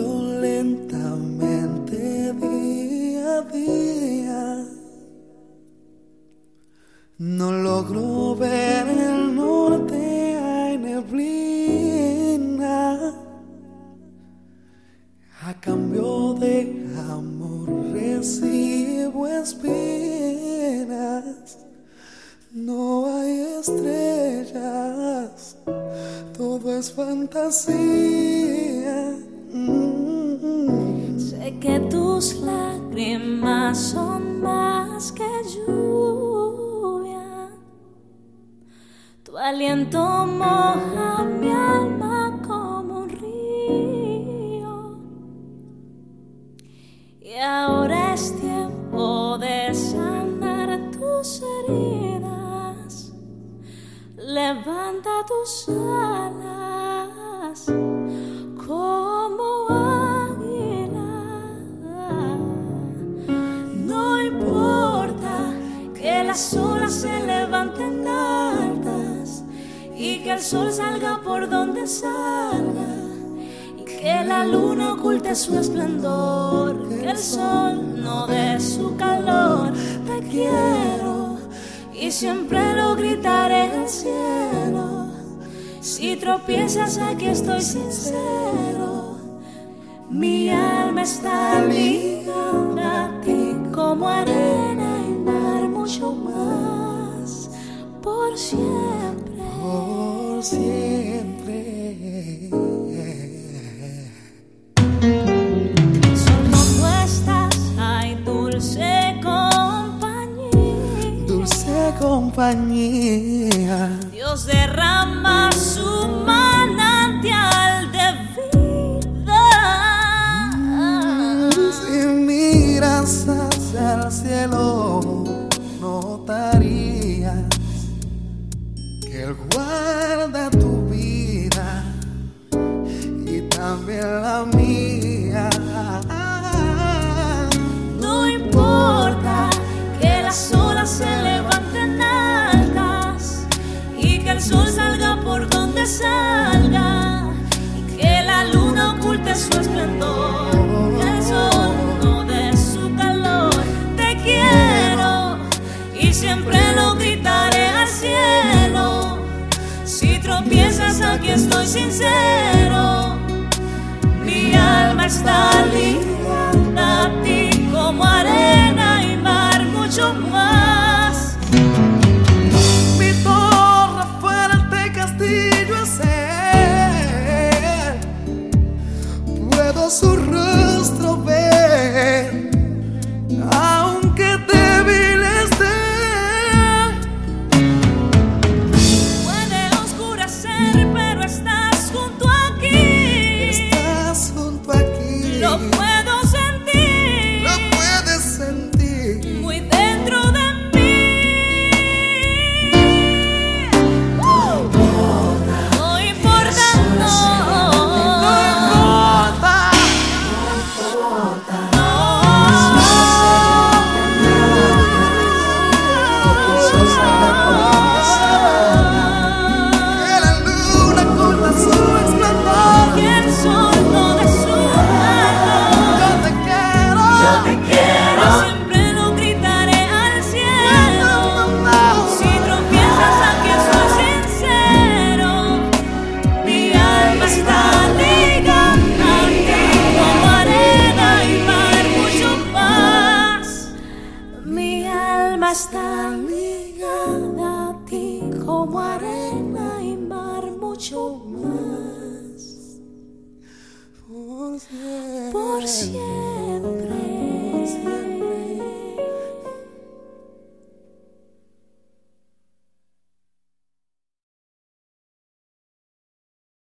lentamente día a día. No logro ver el norte, hay neblina. A cambio de amor recibo espinas. No hay estrellas, todo es fantasía. Sé que tus lágrimas son más que lluvia. Tu aliento moja mi alma como un río. Y ahora es tiempo de sanar tus heridas. Levanta tus alas las olas se levanten altas y que el sol salga por donde salga y que la luna oculte su esplendor, que el sol no dé su calor. Te quiero y siempre lo gritaré en el cielo. Si tropiezas, aquí estoy sincero. Mi alma está ligada a ti como mar, mucho más por siempre. Por siempre. Solo tú estás, ay, dulce compañía. Dulce compañía. Dios derrama su manantial de vida. Si miras hacia el cielo, notarías que Él guarda tu vida y también la mía. Tropiezas aquí estoy sincero. Mi alma está ligada a ti como arena y mar, mucho más. Mi torre fuerte castillo es Él. Puedo su rostro ver, está ligada a ti como arena y mar, mucho más. Por siempre.